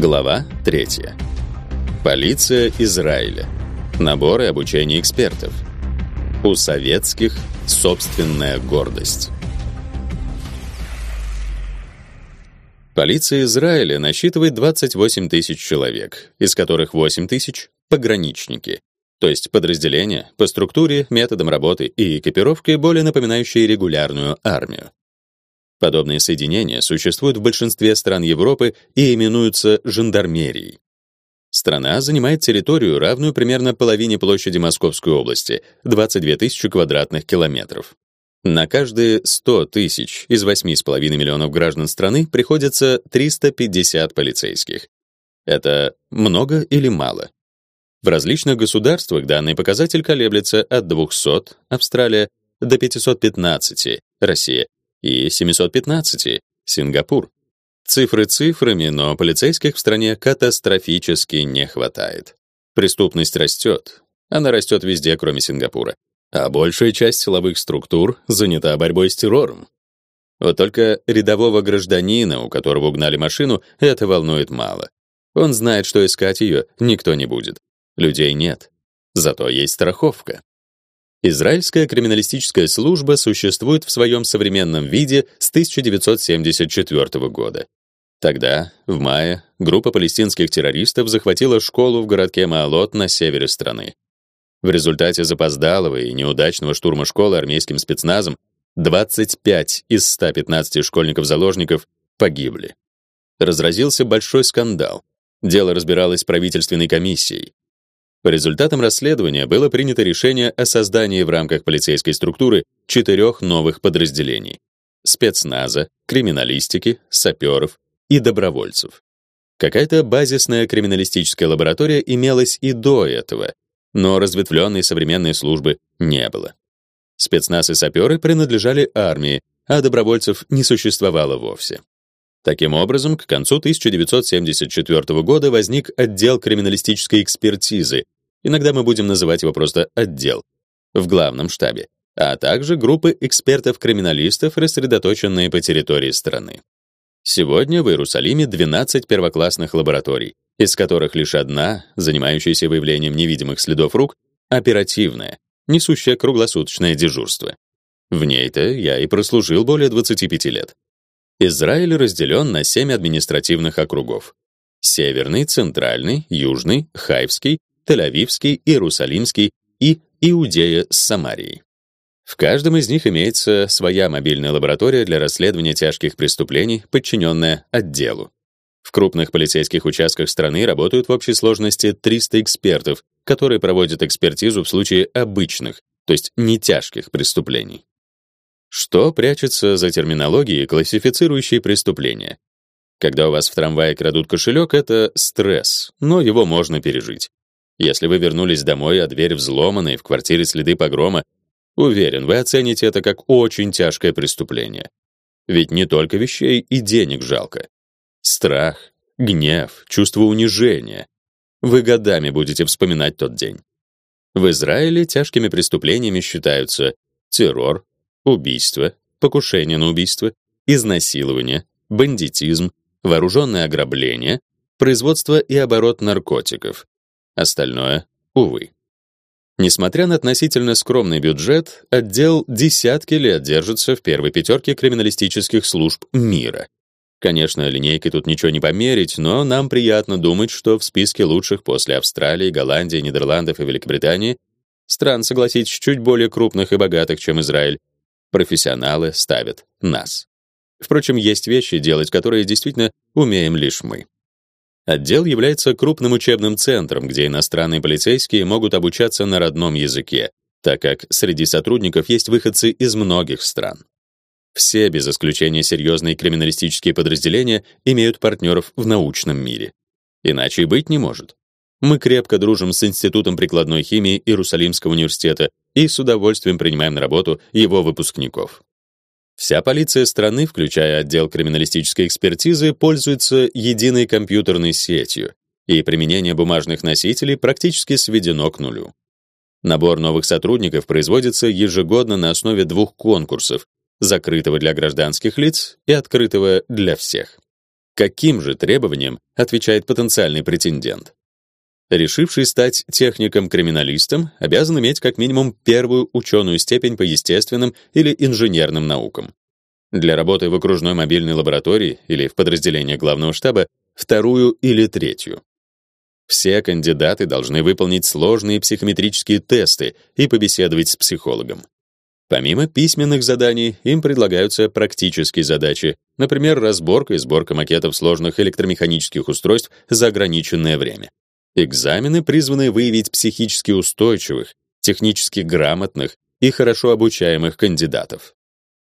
Глава 3. Полиция Израиля. Набор и обучение экспертов. У советских собственная гордость. Полиция Израиля насчитывает 28 тысяч человек, из которых 8 тысяч — пограничники, то есть подразделения по структуре, методам работы и экипировке, более напоминающие регулярную армию. Подобные соединения существуют в большинстве стран Европы и именуются жандармерией. Страна занимает территорию, равную примерно половине площади Московской области 22 тысячи квадратных километров. На каждые 100 тысяч из 8,5 миллионов граждан страны приходится 350 полицейских. Это много или мало? В различных государствах данный показатель колеблется от 200 Австралия до 515 Россия и 715 Сингапур. Цифры цифрами, но полицейских в стране катастрофически не хватает. Преступность растет. Она растет везде, кроме Сингапура. А большая часть силовых структур занята борьбой с террором. Вот только рядового гражданина, у которого угнали машину, это волнует мало. Он знает, что искать ее никто не будет. Людей нет. Зато есть страховка. Израильская криминалистическая служба существует в своем современном виде с 1974 года. Тогда, в мае, группа палестинских террористов захватила школу в городке Маалот на севере страны. В результате запоздалого и неудачного штурма школы армейским спецназом 25 из 115 школьников-заложников погибли. Разразился большой скандал. Дело разбиралось правительственной комиссией. По результатам расследования было принято решение о создании в рамках полицейской структуры четырех новых подразделений: спецназа, криминалистики, саперов и добровольцев. Какая-то базисная криминалистическая лаборатория имелась и до этого, но разветвленной современной службы не было. Спецназ и саперы принадлежали армии, а добровольцев не существовало вовсе. Таким образом, к концу 1974 года возник отдел криминалистической экспертизы, иногда мы будем называть его просто отдел, в главном штабе, а также группы экспертов-криминалистов, рассредоточенные по территории страны. Сегодня в Иерусалиме 12 первоклассных лабораторий, из которых лишь одна, занимающаяся выявлением невидимых следов рук, оперативная, несущая круглосуточное дежурство. В ней-то я и прослужил более 25 лет. Израиль разделен на семь административных округов: Северный, Центральный, Южный, Хайфский, Тель-Авивский, Иерусалимский и Иудея с Самарией. В каждом из них имеется своя мобильная лаборатория для расследования тяжких преступлений, подчиненная отделу. В крупных полицейских участках страны работают в общей сложности 300 экспертов, которые проводят экспертизу в случае обычных, то есть не тяжких преступлений. Что прячется за терминологией, классифицирующей преступления? Когда у вас в трамвае крадут кошелек, это стресс, но его можно пережить. Если вы вернулись домой, а дверь взломана и в квартире следы погрома, уверен, вы оцените это как очень тяжкое преступление. Ведь не только вещей и денег жалко. Страх, гнев, чувство унижения. Вы годами будете вспоминать тот день. В Израиле тяжкими преступлениями считаются террор, убийство, покушение на убийство, изнасилование, бандитизм, вооруженное ограбление, производство и оборот наркотиков. Остальное увы. Несмотря на относительно скромный бюджет, отдел десятки лет держится в первой пятерке криминалистических служб мира. Конечно, линейкой тут ничего не померить, но нам приятно думать, что в списке лучших после Австралии, Голландии, Нидерландов и Великобритании стран, согласитесь, чуть более крупных и богатых, чем Израиль, профессионалы ставят нас. Впрочем, есть вещи, делать которые действительно умеем лишь мы. Отдел является крупным учебным центром, где иностранные полицейские могут обучаться на родном языке, так как среди сотрудников есть выходцы из многих стран. Все, без исключения серьезные криминалистические подразделения, имеют партнеров в научном мире. Иначе и быть не может. Мы крепко дружим с Институтом прикладной химии Иерусалимского университета и с удовольствием принимаем на работу его выпускников. Вся полиция страны, включая отдел криминалистической экспертизы, пользуется единой компьютерной сетью, и применение бумажных носителей практически сведено к нулю. Набор новых сотрудников производится ежегодно на основе двух конкурсов: закрытого для гражданских лиц и открытого для всех. Каким же требованиям отвечает потенциальный претендент? Решивший стать техником-криминалистом обязан иметь как минимум первую ученую степень по естественным или инженерным наукам. Для работы в окружной мобильной лаборатории или в подразделении главного штаба вторую или третью. Все кандидаты должны выполнить сложные психометрические тесты и побеседовать с психологом. Помимо письменных заданий, им предлагаются практические задачи, например, разборка и сборка макетов сложных электромеханических устройств за ограниченное время. Экзамены призваны выявить психически устойчивых, технически грамотных и хорошо обучаемых кандидатов.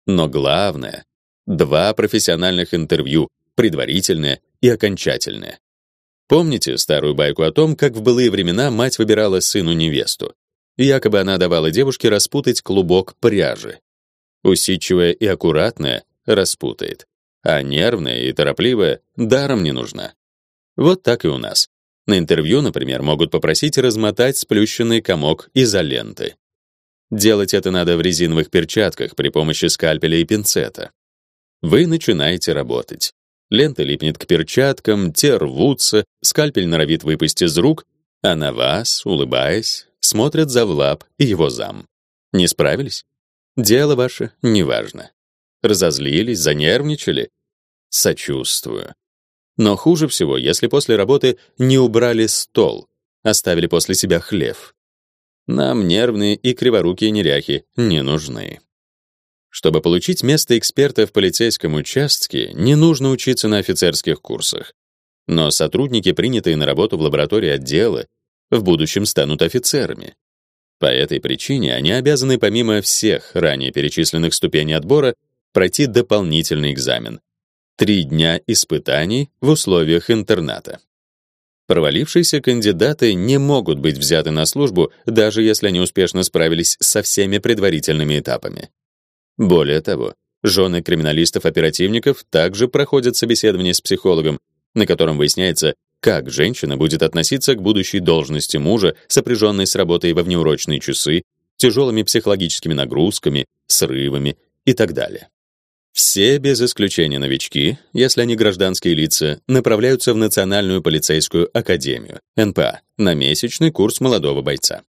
Но главное — два профессиональных интервью, предварительное и окончательное. Помните старую байку о том, как в былые времена мать выбирала сыну невесту? Якобы она давала девушке распутать клубок пряжи. Усидчивая и аккуратная распутает, а нервная и торопливая даром не нужна. Вот так и у нас. На интервью, например, могут попросить размотать сплющенный комок изоленты. Делать это надо в резиновых перчатках при помощи скальпеля и пинцета. Вы начинаете работать. Лента липнет к перчаткам, те рвутся, скальпель норовит выпасть из рук, а на вас, улыбаясь, смотрят Завлап и его зам. Не справились? Дело ваше неважно. Разозлились, занервничали? Сочувствую. Но хуже всего, если после работы не убрали стол, оставили после себя хлев. Нам нервные и криворукие неряхи не нужны. Чтобы получить место эксперта в полицейском участке, не нужно учиться на офицерских курсах. Но сотрудники, принятые на работу в лаборатории отдела, в будущем станут офицерами. По этой причине они обязаны помимо всех ранее перечисленных ступеней отбора пройти дополнительный экзамен. Три дня испытаний в условиях интерната. Провалившиеся кандидаты не могут быть взяты на службу, даже если они успешно справились со всеми предварительными этапами. Более того, жены криминалистов-оперативников также проходят собеседование с психологом, на котором выясняется, как женщина будет относиться к будущей должности мужа, сопряженной с работой во внеурочные часы, тяжелыми психологическими нагрузками, срывами и так далее. Все без исключения новички, если они гражданские лица, направляются в Национальную полицейскую академию, НПА, на месячный курс молодого бойца.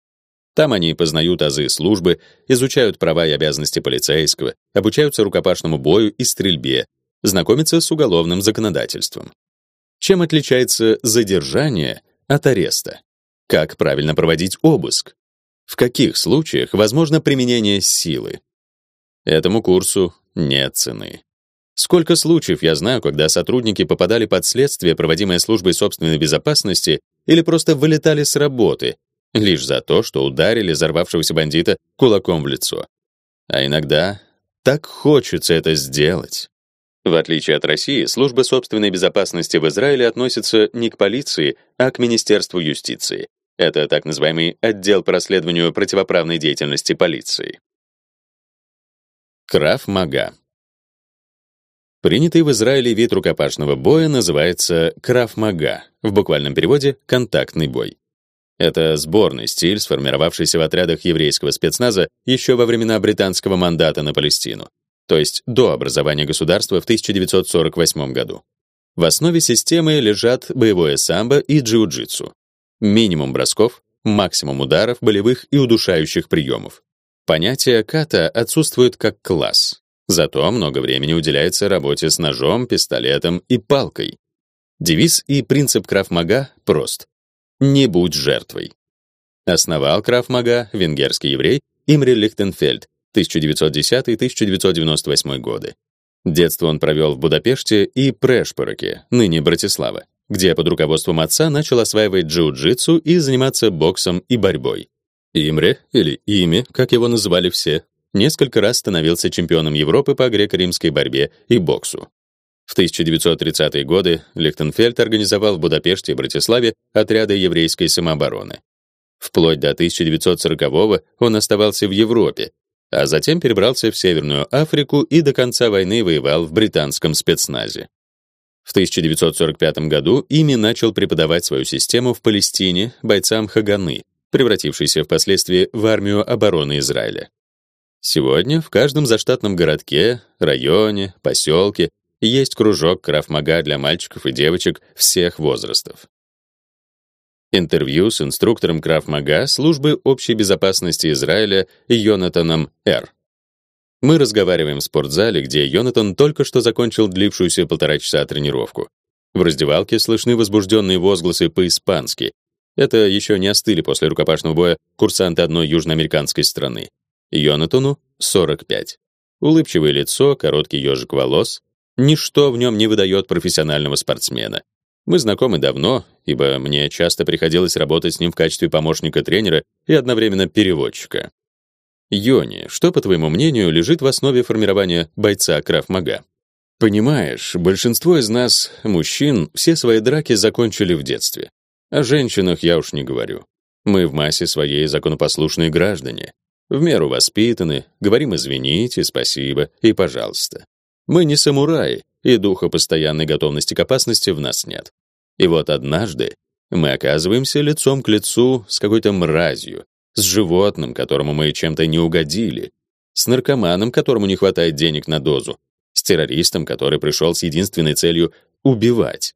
Там они познают азы службы, изучают права и обязанности полицейского, обучаются рукопашному бою и стрельбе, знакомятся с уголовным законодательством. Чем отличается задержание от ареста? Как правильно проводить обыск? В каких случаях возможно применение силы? Этому курсу нет цены. Сколько случаев я знаю, когда сотрудники попадали под следствие, проводимое службой собственной безопасности, или просто вылетали с работы, лишь за то, что ударили взорвавшегося бандита кулаком в лицо. А иногда так хочется это сделать. В отличие от России, служба собственной безопасности в Израиле относится не к полиции, а к Министерству юстиции. Это так называемый отдел по расследованию противоправной деятельности полиции. Краф-мага. Принятый в Израиле вид рукопашного боя называется краф-мага, в буквальном переводе контактный бой. Это сборный стиль, сформировавшийся в отрядах еврейского спецназа еще во времена британского мандата на Палестину, то есть до образования государства в 1948 году. В основе системы лежат боевое самбо и джиу-джитсу. Минимум бросков, максимум ударов, болевых и удушающих приемов. Понятие ката отсутствует как класс. Зато много времени уделяется работе с ножом, пистолетом и палкой. Девиз и принцип крафмага прост. Не будь жертвой. Основал Крафмага венгерский еврей Имри Лихтенфельд 1910-1998 годы. Детство он провел в Будапеште и Прешпороке, ныне Братислава, где под руководством отца начал осваивать джиу-джитсу и заниматься боксом и борьбой. Имре, или Ими, как его называли все, несколько раз становился чемпионом Европы по греко-римской борьбе и боксу. В 1930-е годы Лихтенфельд организовал в Будапеште и Братиславе отряды еврейской самообороны. Вплоть до 1940-го он оставался в Европе, а затем перебрался в Северную Африку и до конца войны воевал в британском спецназе. В 1945 году ими начал преподавать свою систему в Палестине бойцам Хаганы, превратившейся впоследствии в армию обороны Израиля. Сегодня в каждом заштатном городке, районе, поселке есть кружок крафмага для мальчиков и девочек всех возрастов. Интервью с инструктором крафмага службы общей безопасности Израиля Йонатаном Р. Мы разговариваем в спортзале, где Йонатан только что закончил длившуюся полтора часа тренировку. В раздевалке слышны возбужденные возгласы по-испански. Это еще не остыли после рукопашного боя курсанты одной южноамериканской страны. Йонатану 45. Улыбчивое лицо, короткий ежик волос. Ничто в нем не выдает профессионального спортсмена. Мы знакомы давно, ибо мне часто приходилось работать с ним в качестве помощника тренера и одновременно переводчика. Йони, что, по твоему мнению, лежит в основе формирования бойца краф-мага? Понимаешь, большинство из нас, мужчин, все свои драки закончили в детстве. О женщинах я уж не говорю. Мы в массе своей законопослушные граждане. В меру воспитаны, говорим извините, спасибо и пожалуйста. Мы не самураи, и духа постоянной готовности к опасности в нас нет. И вот однажды мы оказываемся лицом к лицу с какой-то мразью, с животным, которому мы чем-то не угодили, с наркоманом, которому не хватает денег на дозу, с террористом, который пришел с единственной целью убивать.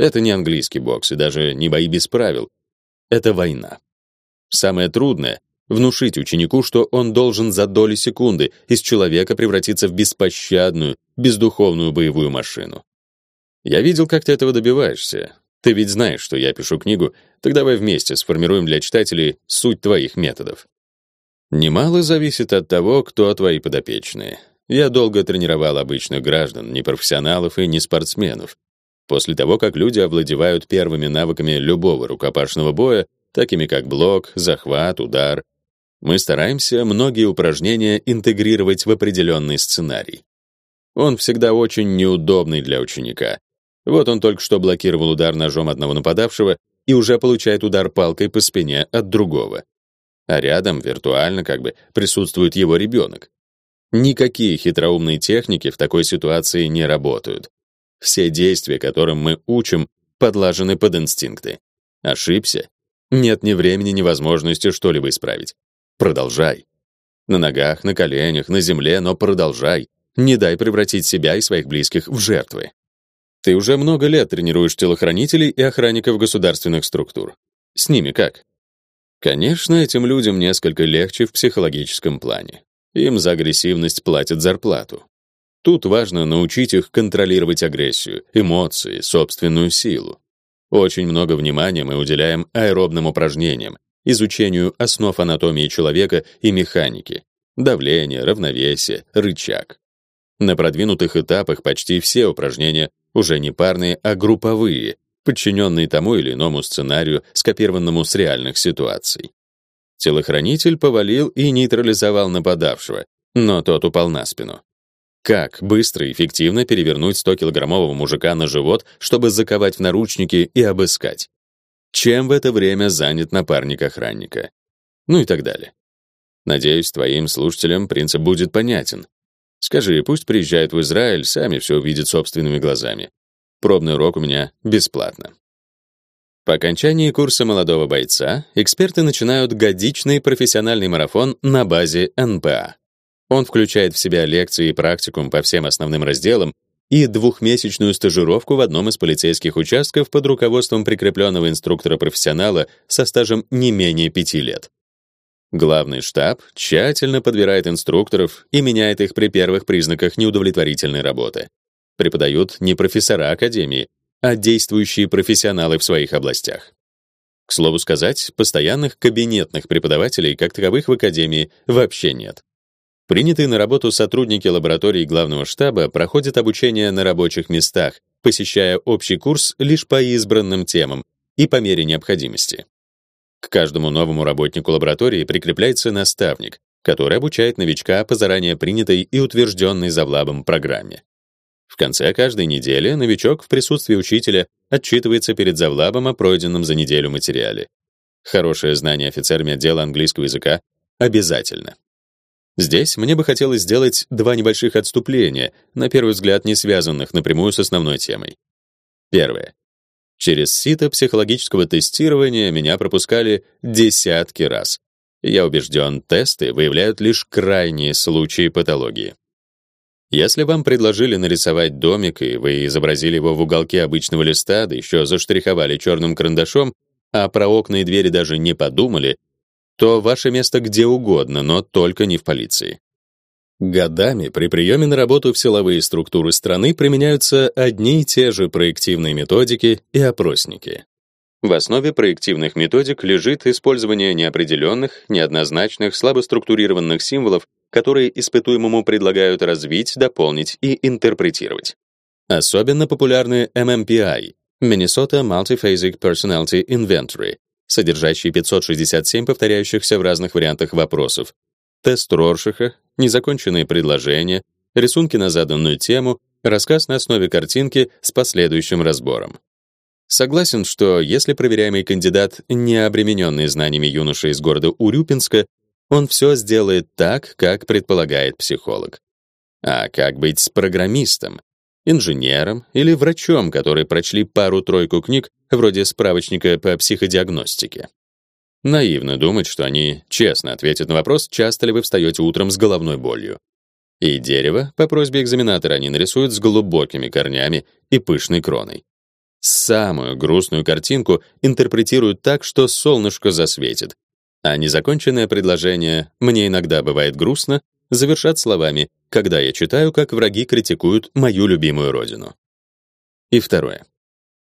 Это не английский бокс и даже не бои без правил. Это война. Самое трудное внушить ученику, что он должен за доли секунды из человека превратиться в беспощадную, бездуховную боевую машину. Я видел, как ты этого добиваешься. Ты ведь знаешь, что я пишу книгу, тогда давай вместе сформируем для читателей суть твоих методов. Немало зависит от того, кто твои подопечные. Я долго тренировал обычных граждан, не профессионалов и не спортсменов. После того, как люди овладевают первыми навыками любого рукопашного боя, такими как блок, захват, удар, мы стараемся многие упражнения интегрировать в определенный сценарий. Он всегда очень неудобный для ученика. Вот он только что блокировал удар ножом одного нападавшего и уже получает удар палкой по спине от другого. А рядом, виртуально как бы, присутствует его ребенок. Никакие хитроумные техники в такой ситуации не работают. Все действия, которым мы учим, подлажены под инстинкты. Ошибся? Нет ни времени, ни возможности что-либо исправить. Продолжай. На ногах, на коленях, на земле, но продолжай. Не дай превратить себя и своих близких в жертвы. Ты уже много лет тренируешь телохранителей и охранников государственных структур. С ними как? Конечно, этим людям несколько легче в психологическом плане. Им за агрессивность платят зарплату. Тут важно научить их контролировать агрессию, эмоции, собственную силу. Очень много внимания мы уделяем аэробным упражнениям, изучению основ анатомии человека и механики, давление, равновесие, рычаг. На продвинутых этапах почти все упражнения уже не парные, а групповые, подчиненные тому или иному сценарию, скопированному с реальных ситуаций. Телохранитель повалил и нейтрализовал нападавшего, но тот упал на спину. Как быстро и эффективно перевернуть 100-килограммового мужика на живот, чтобы заковать в наручники и обыскать? чем в это время занят напарник охранника, ну и так далее. Надеюсь, твоим слушателям принцип будет понятен. Скажи, пусть приезжают в Израиль, сами все увидят собственными глазами. Пробный урок у меня бесплатно. По окончании курса молодого бойца эксперты начинают годичный профессиональный марафон на базе НПА. Он включает в себя лекции и практикум по всем основным разделам и двухмесячную стажировку в одном из полицейских участков под руководством прикрепленного инструктора-профессионала со стажем не менее пяти лет. Главный штаб тщательно подбирает инструкторов и меняет их при первых признаках неудовлетворительной работы. Преподают не профессора академии, а действующие профессионалы в своих областях. К слову сказать, постоянных кабинетных преподавателей как таковых в академии вообще нет. Принятые на работу сотрудники лаборатории главного штаба проходят обучение на рабочих местах, посещая общий курс лишь по избранным темам и по мере необходимости. К каждому новому работнику лаборатории прикрепляется наставник, который обучает новичка по заранее принятой и утвержденной завлабом программе. В конце каждой недели новичок в присутствии учителя отчитывается перед завлабом о пройденном за неделю материале. Хорошее знание офицерами отдела английского языка обязательно. Здесь мне бы хотелось сделать два небольших отступления, на первый взгляд не связанных напрямую с основной темой. Первое. Через сито психологического тестирования меня пропускали десятки раз. Я убежден, тесты выявляют лишь крайние случаи патологии. Если вам предложили нарисовать домик, и вы изобразили его в уголке обычного листа, да еще заштриховали черным карандашом, а про окна и двери даже не подумали, то ваше место где угодно, но только не в полиции. Годами при приеме на работу в силовые структуры страны применяются одни и те же проективные методики и опросники. В основе проективных методик лежит использование неопределенных, неоднозначных, слабо структурированных символов, которые испытуемому предлагают развить, дополнить и интерпретировать. Особенно популярны MMPI Minnesota Multiphasic Personality Inventory, содержащий 567 повторяющихся в разных вариантах вопросов, тест Роршиха, незаконченные предложения, рисунки на заданную тему, рассказ на основе картинки с последующим разбором. Согласен, что если проверяемый кандидат не обремененный знаниями юноша из города Урюпинска, он все сделает так, как предполагает психолог. А как быть с программистом, инженером или врачом, которые прочли пару-тройку книг вроде справочника по психодиагностике? Наивно думать, что они честно ответят на вопрос, часто ли вы встаете утром с головной болью. И дерево, по просьбе экзаменатора, они нарисуют с глубокими корнями и пышной кроной. Самую грустную картинку интерпретируют так, что солнышко засветит, а незаконченное предложение «мне иногда бывает грустно» завершат словами «когда я читаю, как враги критикуют мою любимую родину». И второе.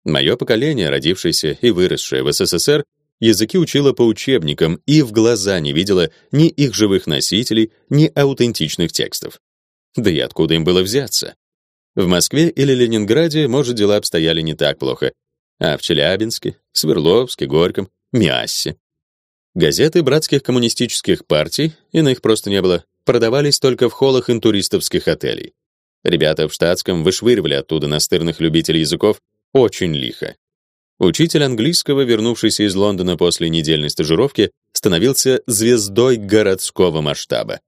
Мое поколение, родившееся и выросшее в СССР, языки учило по учебникам и в глаза не видело ни их живых носителей, ни аутентичных текстов. Да и откуда им было взяться? В Москве или Ленинграде, может, дела обстояли не так плохо, а в Челябинске, Свердловске, Горьком, Миассе. Газеты братских коммунистических партий, иных просто не было, продавались только в холлах интуристовских отелей. Ребята в штатском вышвыривали оттуда настырных любителей языков очень лихо. Учитель английского, вернувшийся из Лондона после недельной стажировки, становился звездой городского масштаба.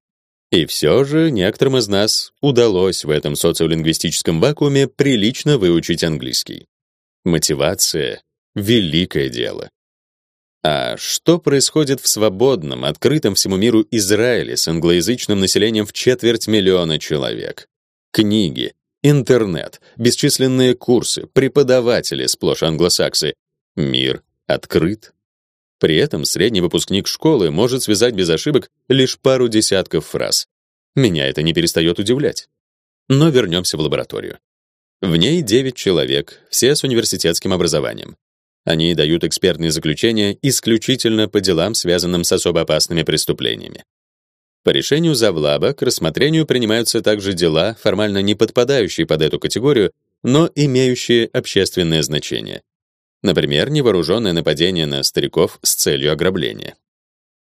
И все же некоторым из нас удалось в этом социолингвистическом вакууме прилично выучить английский. Мотивация — великое дело. А что происходит в свободном, открытом всему миру Израиле с англоязычным населением в четверть миллиона человек? Книги, интернет, бесчисленные курсы, преподаватели, сплошь англосаксы. Мир открыт. При этом средний выпускник школы может связать без ошибок лишь пару десятков фраз. Меня это не перестает удивлять. Но вернемся в лабораторию. В ней 9 человек, все с университетским образованием. Они дают экспертные заключения исключительно по делам, связанным с особо опасными преступлениями. По решению Завлаба к рассмотрению принимаются также дела, формально не подпадающие под эту категорию, но имеющие общественное значение. Например, невооруженное нападение на стариков с целью ограбления.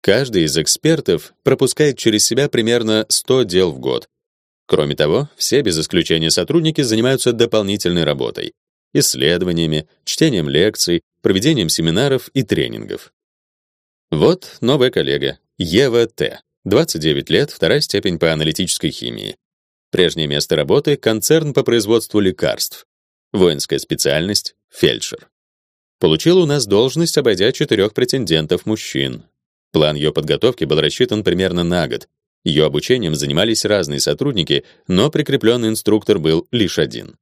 Каждый из экспертов пропускает через себя примерно 100 дел в год. Кроме того, все без исключения сотрудники занимаются дополнительной работой: исследованиями, чтением лекций, проведением семинаров и тренингов. Вот новая коллега, Ева Т. 29 лет, вторая степень по аналитической химии. Прежнее место работы концерн по производству лекарств. Воинская специальность фельдшер. Получила у нас должность, обойдя четырех претендентов-мужчин. План ее подготовки был рассчитан примерно на год. Ее обучением занимались разные сотрудники, но прикрепленный инструктор был лишь один.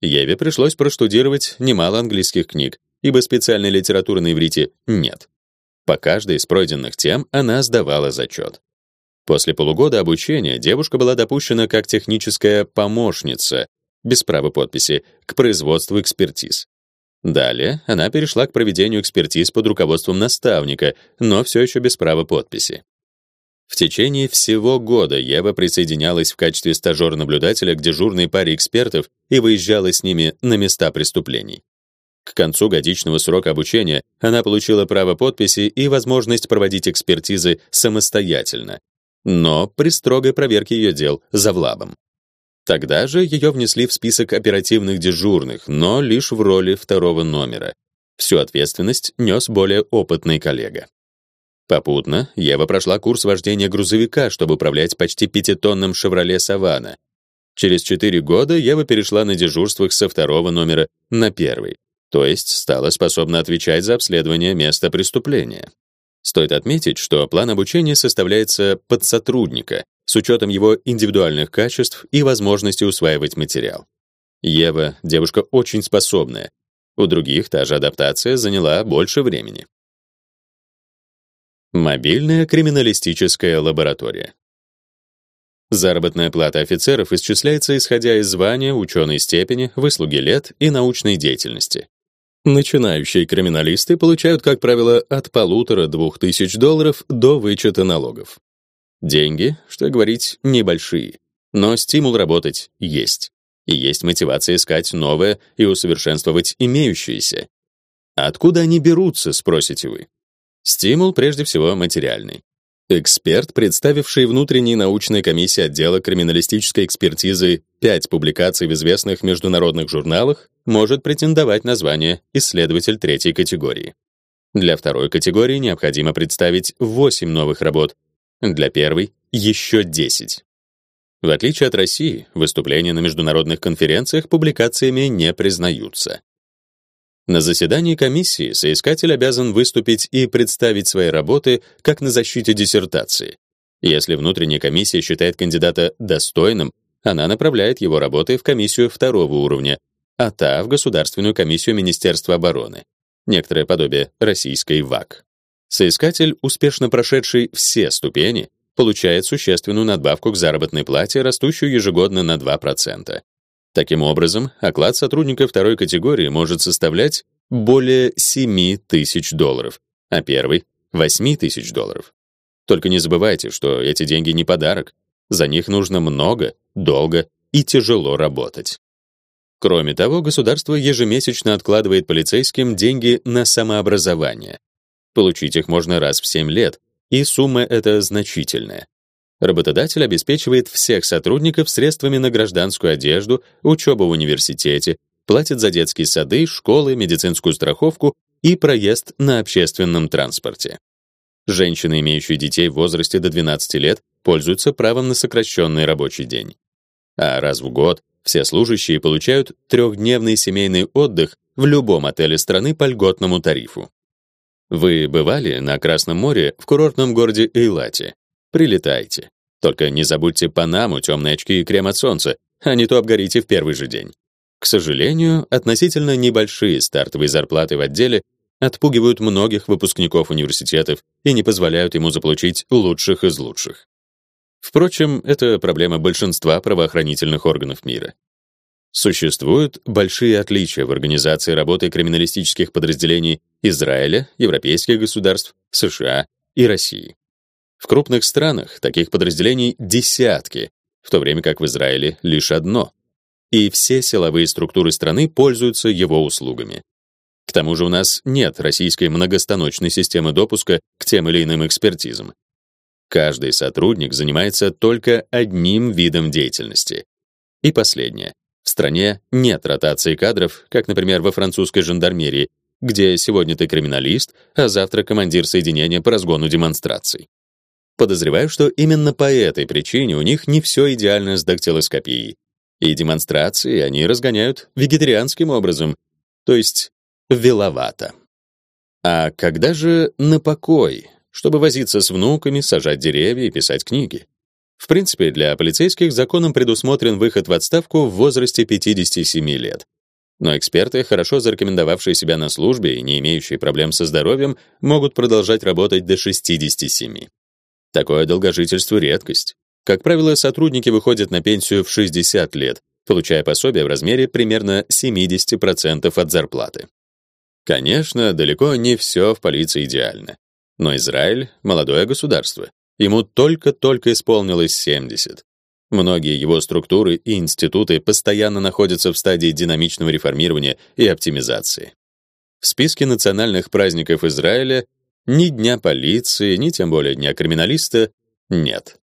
Еве пришлось проштудировать немало английских книг, ибо специальной литературы на иврите нет. По каждой из пройденных тем она сдавала зачет. После полугода обучения девушка была допущена как техническая помощница, без права подписи, к производству экспертиз. Далее она перешла к проведению экспертиз под руководством наставника, но все еще без права подписи. В течение всего года Ева присоединялась в качестве стажёра-наблюдателя к дежурной паре экспертов и выезжала с ними на места преступлений. К концу годичного срока обучения она получила право подписи и возможность проводить экспертизы самостоятельно, но при строгой проверке ее дел за влабом. Тогда же ее внесли в список оперативных дежурных, но лишь в роли второго номера. Всю ответственность нес более опытный коллега. Попутно Ева прошла курс вождения грузовика, чтобы управлять почти пятитонным «Шевроле Савана». Через четыре года Ева перешла на дежурствах со второго номера на первый, то есть стала способна отвечать за обследование места преступления. Стоит отметить, что план обучения составляется под сотрудника, с учетом его индивидуальных качеств и возможности усваивать материал. Ева девушка очень способная. У других та же адаптация заняла больше времени. Мобильная криминалистическая лаборатория. Заработная плата офицеров исчисляется исходя из звания, ученой степени, выслуги лет и научной деятельности. Начинающие криминалисты получают, как правило, от полутора-двух тысяч долларов до вычета налогов. Деньги, что говорить, небольшие, но стимул работать есть. И есть мотивация искать новое и усовершенствовать имеющееся. Откуда они берутся, спросите вы? Стимул прежде всего материальный. Эксперт, представивший внутренней научной комиссии отдела криминалистической экспертизы пять публикаций в известных международных журналах, может претендовать на звание исследователь третьей категории. Для второй категории необходимо представить 8 новых работ, для первой еще 10. В отличие от России, выступления на международных конференциях публикациями не признаются. На заседании комиссии соискатель обязан выступить и представить свои работы как на защите диссертации. Если внутренняя комиссия считает кандидата достойным, она направляет его работы в комиссию второго уровня, а та в Государственную комиссию Министерства обороны, некоторое подобие российской ВАК. Соискатель, успешно прошедший все ступени, получает существенную надбавку к заработной плате, растущую ежегодно на 2%. Таким образом, оклад сотрудника второй категории может составлять более 7 тысяч долларов, а первый — 8 тысяч долларов. Только не забывайте, что эти деньги не подарок. За них нужно много, долго и тяжело работать. Кроме того, государство ежемесячно откладывает полицейским деньги на самообразование. Получить их можно раз в 7 лет, и сумма эта значительная. Работодатель обеспечивает всех сотрудников средствами на гражданскую одежду, учебу в университете, платит за детские сады, школы, медицинскую страховку и проезд на общественном транспорте. Женщины, имеющие детей в возрасте до 12 лет, пользуются правом на сокращенный рабочий день. А раз в год все служащие получают трехдневный семейный отдых в любом отеле страны по льготному тарифу. Вы бывали на Красном море в курортном городе Эйлате? Прилетайте. Только не забудьте Панаму, темные очки и крем от солнца, а не то обгорите в первый же день. К сожалению, относительно небольшие стартовые зарплаты в отделе отпугивают многих выпускников университетов и не позволяют ему заполучить лучших из лучших. Впрочем, это проблема большинства правоохранительных органов мира. Существуют большие отличия в организации работы криминалистических подразделений Израиля, европейских государств, США и России. В крупных странах таких подразделений десятки, в то время как в Израиле лишь одно. И все силовые структуры страны пользуются его услугами. К тому же у нас нет российской многостаночной системы допуска к тем или иным экспертизам. Каждый сотрудник занимается только одним видом деятельности. И последнее. В стране нет ротации кадров, как, например, во французской жандармерии, где сегодня ты криминалист, а завтра командир соединения по разгону демонстраций. Подозреваю, что именно по этой причине у них не все идеально с дактилоскопией. И демонстрации они разгоняют вегетарианским образом, то есть веловато. А когда же на покой, чтобы возиться с внуками, сажать деревья и писать книги? В принципе, для полицейских законом предусмотрен выход в отставку в возрасте 57 лет. Но эксперты, хорошо зарекомендовавшие себя на службе и не имеющие проблем со здоровьем, могут продолжать работать до 67. Такое долгожительство — редкость. Как правило, сотрудники выходят на пенсию в 60 лет, получая пособие в размере примерно 70% от зарплаты. Конечно, далеко не все в полиции идеально. Но Израиль — молодое государство. Ему только-только исполнилось 70. Многие его структуры и институты постоянно находятся в стадии динамичного реформирования и оптимизации. В списке национальных праздников Израиля ни дня полиции, ни тем более дня криминалиста нет.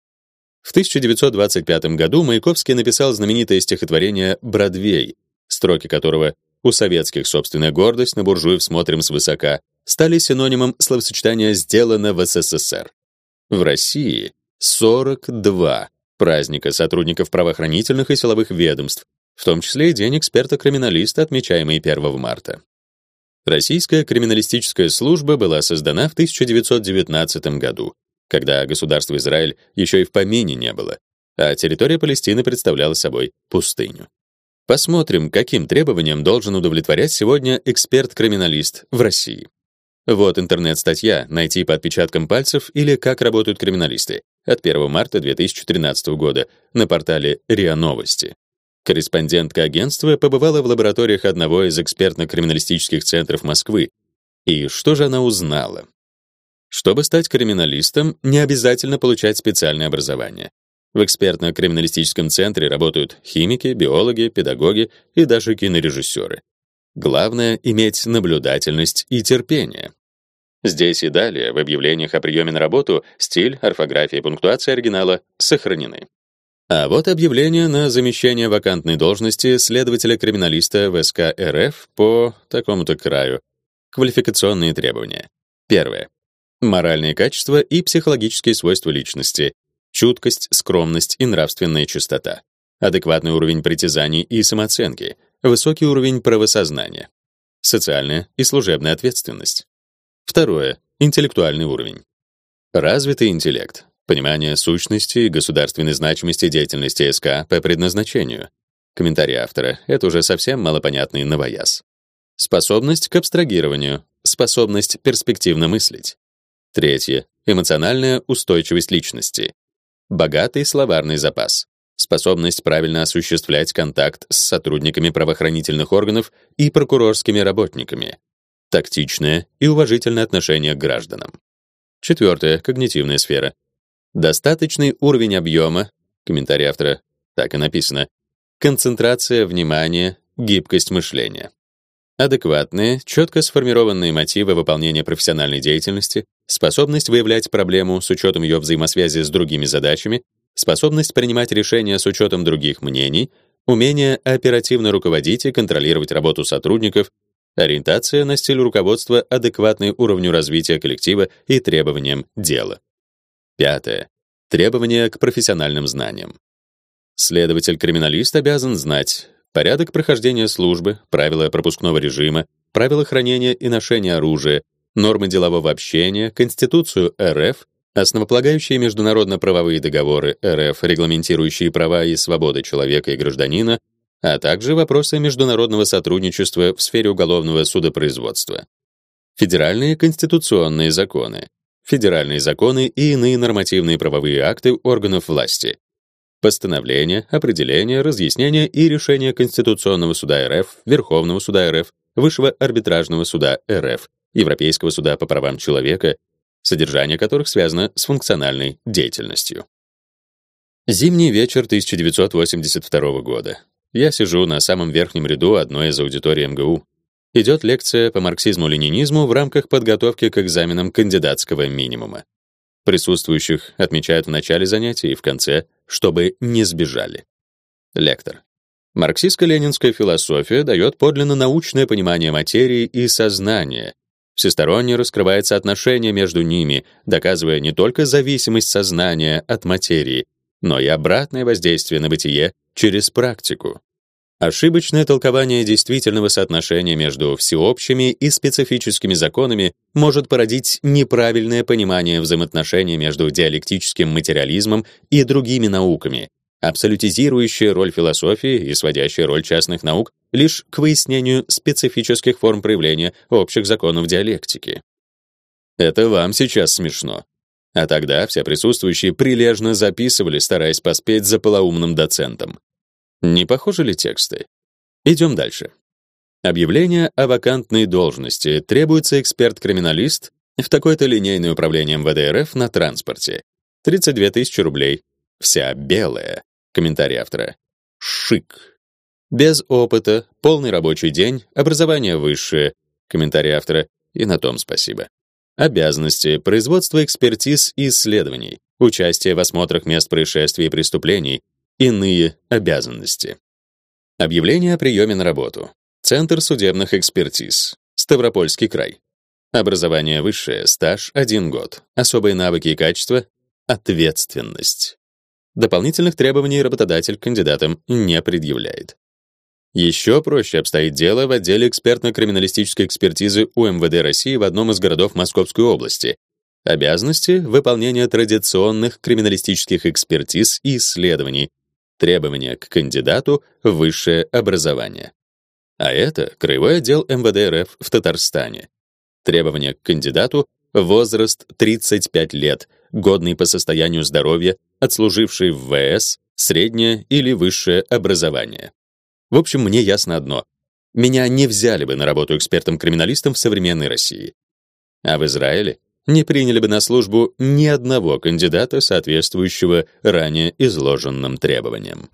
В 1925 году Маяковский написал знаменитое стихотворение «Бродвей», строки которого «У советских собственная гордость, на буржуев смотрим свысока» стали синонимом словосочетания «сделано в СССР». В России 42 праздника сотрудников правоохранительных и силовых ведомств, в том числе и День эксперта-криминалиста, отмечаемый 1 марта. Российская криминалистическая служба была создана в 1919 году когда государство Израиль еще и в помине не было, а территория Палестины представляла собой пустыню. Посмотрим, каким требованиям должен удовлетворять сегодня эксперт-криминалист в России. Вот интернет-статья «Найти по отпечаткам пальцев» или «Как работают криминалисты» от 1 марта 2013 года на портале РИА Новости. Корреспондентка агентства побывала в лабораториях одного из экспертно-криминалистических центров Москвы. И что же она узнала? Чтобы стать криминалистом, не обязательно получать специальное образование. В экспертно-криминалистическом центре работают химики, биологи, педагоги и даже кинорежиссеры. Главное иметь наблюдательность и терпение. Здесь и далее в объявлениях о приеме на работу стиль, орфография и пунктуация оригинала сохранены. А вот объявление на замещение вакантной должности следователя-криминалиста в СК РФ по такому-то краю. Квалификационные требования. Первое. Моральные качества и психологические свойства личности. Чуткость, скромность и нравственная чистота. Адекватный уровень притязаний и самооценки. Высокий уровень правосознания. Социальная и служебная ответственность. Второе. Интеллектуальный уровень. Развитый интеллект понимание сущности и государственной значимости деятельности СК по предназначению. Комментарий автора — это уже совсем малопонятный новояз. Способность к абстрагированию, способность перспективно мыслить. Третье — эмоциональная устойчивость личности. Богатый словарный запас. Способность правильно осуществлять контакт с сотрудниками правоохранительных органов и прокурорскими работниками. Тактичное и уважительное отношение к гражданам. Четвертое — когнитивная сфера. Достаточный уровень объема, комментарий автора, так и написано, концентрация внимания, гибкость мышления. Адекватные, четко сформированные мотивы выполнения профессиональной деятельности, способность выявлять проблему с учетом ее взаимосвязи с другими задачами, способность принимать решения с учетом других мнений, умение оперативно руководить и контролировать работу сотрудников, ориентация на стиль руководства, адекватный уровню развития коллектива и требованиям дела. Пятое. Требования к профессиональным знаниям. Следователь-криминалист обязан знать порядок прохождения службы, правила пропускного режима, правила хранения и ношения оружия, нормы делового общения, Конституцию РФ, основополагающие международно-правовые договоры РФ, регламентирующие права и свободы человека и гражданина, а также вопросы международного сотрудничества в сфере уголовного судопроизводства. Федеральные конституционные законы, федеральные законы и иные нормативные правовые акты органов власти, постановления, определения, разъяснения и решения Конституционного суда РФ, Верховного суда РФ, Высшего арбитражного суда РФ, Европейского суда по правам человека, содержание которых связано с функциональной деятельностью. Зимний вечер 1982 года. Я сижу на самом верхнем ряду одной из аудиторий МГУ. Идет лекция по марксизму-ленинизму в рамках подготовки к экзаменам кандидатского минимума. Присутствующих отмечают в начале занятия и в конце, чтобы не сбежали. Лектор. Марксистско-ленинская философия дает подлинно научное понимание материи и сознания. Всесторонне раскрывается отношение между ними, доказывая не только зависимость сознания от материи, но и обратное воздействие на бытие через практику. Ошибочное толкование действительного соотношения между всеобщими и специфическими законами может породить неправильное понимание взаимоотношений между диалектическим материализмом и другими науками, абсолютизирующее роль философии и сводящее роль частных наук лишь к выяснению специфических форм проявления общих законов диалектики. Это вам сейчас смешно. А тогда все присутствующие прилежно записывали, стараясь поспеть за полоумным доцентом. Не похожи ли тексты? Идем дальше. Объявление о вакантной должности. Требуется эксперт-криминалист в такое-то линейное управление МВД РФ на транспорте. 32 тысячи рублей. Вся белая. Комментарий автора. Шик. Без опыта, полный рабочий день, образование высшее. Комментарий автора. И на том спасибо. Обязанности: производство экспертиз и исследований, участие в осмотрах мест происшествий и преступлений, Иные обязанности. Объявление о приеме на работу. Центр судебных экспертиз. Ставропольский край. Образование высшее, стаж 1 год. Особые навыки и качества ответственность. Дополнительных требований работодатель кандидатам не предъявляет. Еще проще обстоит дело в отделе экспертно-криминалистической экспертизы УМВД России в одном из городов Московской области. Обязанности выполнения традиционных криминалистических экспертиз и исследований, требования к кандидату высшее образование. А это краевой отдел МВД РФ в Татарстане. Требования к кандидату возраст 35 лет, годный по состоянию здоровья, отслуживший в ВС, среднее или высшее образование. В общем, мне ясно одно: меня не взяли бы на работу экспертом-криминалистом в современной России. А в Израиле не приняли бы на службу ни одного кандидата, соответствующего ранее изложенным требованиям.